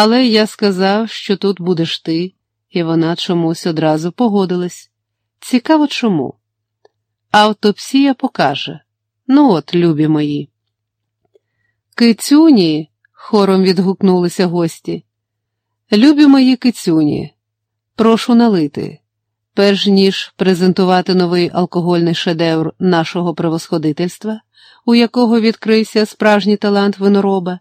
Але я сказав, що тут будеш ти, і вона чомусь одразу погодилась. Цікаво чому. Автопсія покаже. Ну от, любі мої. Кицюні, хором відгукнулися гості. Любі мої кицюні, прошу налити. Перш ніж презентувати новий алкогольний шедевр нашого превосходительства, у якого відкрився справжній талант винороба,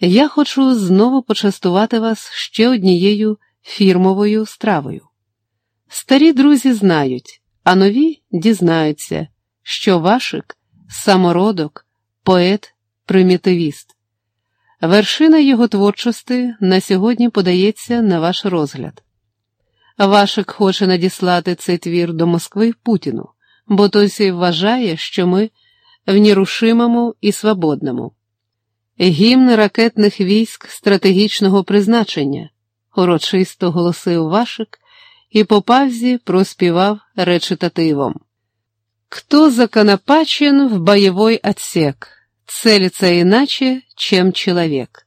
я хочу знову почастувати вас ще однією фірмовою стравою. Старі друзі знають, а нові дізнаються, що Вашик самородок, поет, примітивіст. Вершина його творчості на сьогодні подається на ваш розгляд. Вашик хоче надіслати цей твір до Москви Путіну, бо той вважає, що ми в нерушимому і свободному. Гімн ракетних військ стратегічного призначення, урочисто голосив Вашик і по павзі проспівав речитативом. Кто законопачен в боевой отсек, целится иначе, чем человек.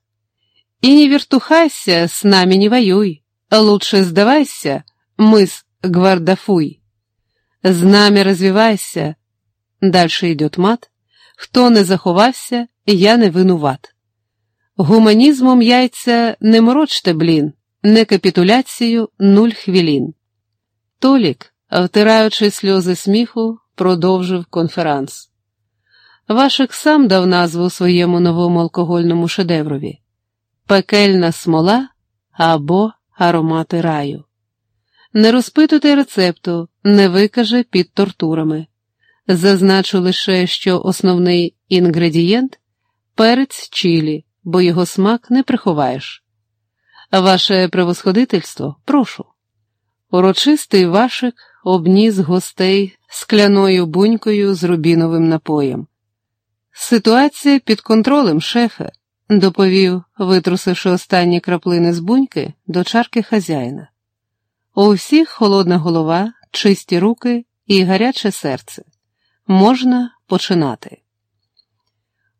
И не вертухайся, с нами не воюй, лучше сдавайся, мыс гвардафуй. Знамя развивайся. Дальше идет мат. Хто не заховався, я не винуват. Гуманізмом яйця не морочте, блін, не капітуляцію нуль хвілін. Толік, втираючи сльози сміху, продовжив конферанс. Вашик сам дав назву своєму новому алкогольному шедеврові пекельна смола або аромати раю. Не розпитуйте рецепту, не викаже під тортурами. Зазначу лише, що основний інгредієнт перець чилі, бо його смак не приховаєш. Ваше превосходительство, прошу. Урочистий вашик обніс гостей скляною бунькою з рубіновим напоєм. Ситуація під контролем, шефе, доповів, витрусивши останні краплини з буньки до чарки хазяїна. У всіх холодна голова, чисті руки і гаряче серце. Можна починати.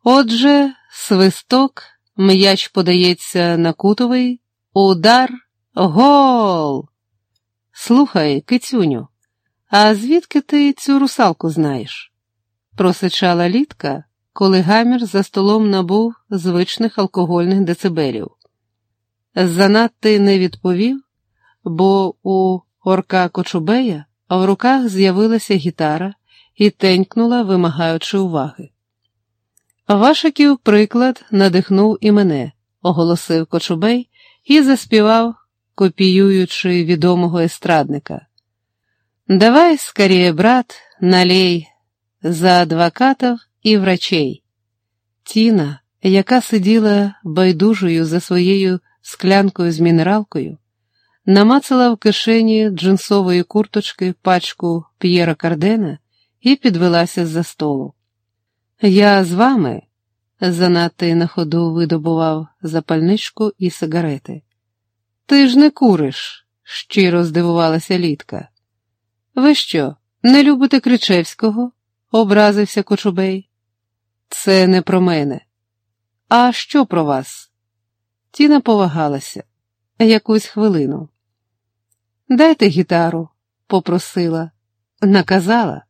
Отже, свисток, м'яч подається на кутовий, удар, гол. Слухай, кицюню, а звідки ти цю русалку знаєш? просичала літка, коли гамір за столом набув звичних алкогольних децибелів. Занадти не відповів, бо у орка Кочубея в руках з'явилася гітара і тенькнула, вимагаючи уваги. Вашиків приклад надихнув і мене, оголосив Кочубей і заспівав, копіюючи відомого естрадника. Давай скорее, брат, налей за адвокатів і врачей. Тіна, яка сиділа байдужою за своєю склянкою з мінералкою, намацала в кишені джинсової курточки пачку П'єра Кардена і підвелася з-за столу. Я з вами, занадто на ходу видобував запальничку і сигарети. Ти ж не куриш, щиро здивувалася Літка. Ви що, не любите Кричевського? образився Кочубей. Це не про мене. А що про вас? Тіна повагалася якусь хвилину. Дайте гітару, попросила, наказала.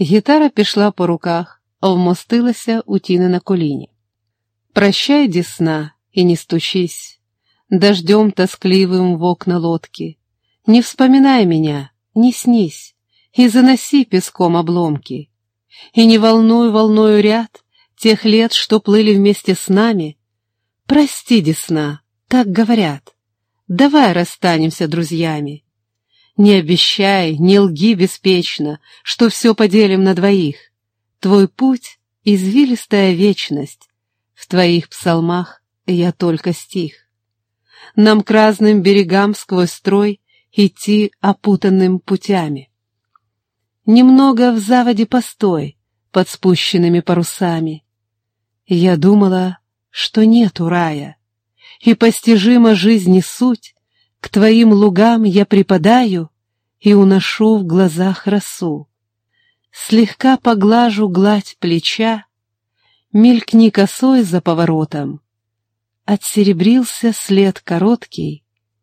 Гітара пішла по руках, вмостилася у тіни на коліні. Прощай, десна, и не стучись, дождем тоскливым в окна лодки. Не вспоминай меня, не снись, и заноси песком обломки. И не волнуй волною ряд тех лет, что плыли вместе с нами. Прости, десна, так говорят. Давай расстанемся друзьями. Не обещай, не лги беспечно, что все поделим на двоих. Твой путь — извилистая вечность. В твоих псалмах я только стих. Нам к разным берегам сквозь строй идти опутанным путями. Немного в заводе постой под спущенными парусами. Я думала, что нету рая, и постижима жизни суть, к твоим лугам я припадаю и уношу в глазах росу. Слегка поглажу гладь плеча, мелькни косой за поворотом, отсеребрился след короткий,